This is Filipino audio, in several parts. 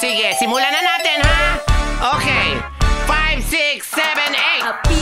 sige, simulan na natin, ha? Okay. 5, 6, 7, 8.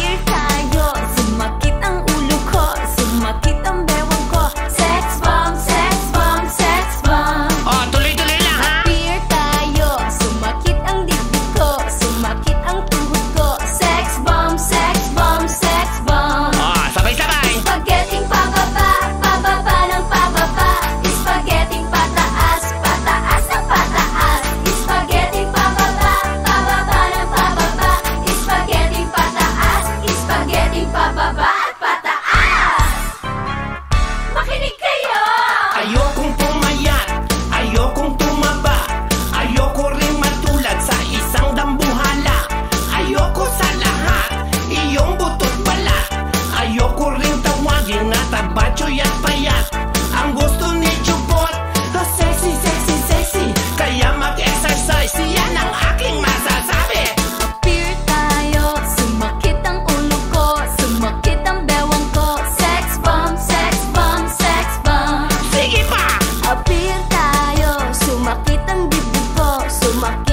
Makitang bibig ko, sumakit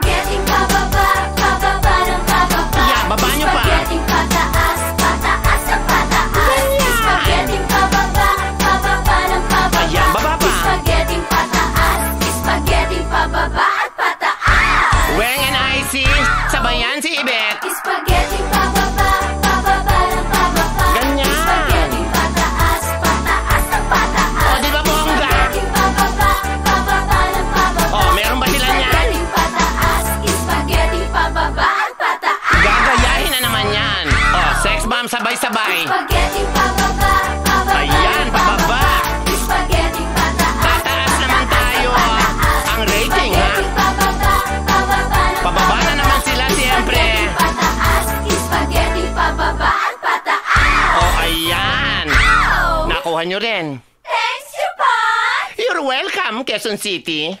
Getting. Sex bomb sabay-sabay. Spaghetti pababa, pababa. Ayan, pababa. Spaghetti pataas. Tataas naman tayo. Ah. Ang rating, ah. ha? pababa, pababa. Pababa na naman sila, siyempre. Spaghetti pataas. Spaghetti pataas. Oh, ayan. Nakuha nyo rin. Thanks, Japan. You're welcome, Quezon City.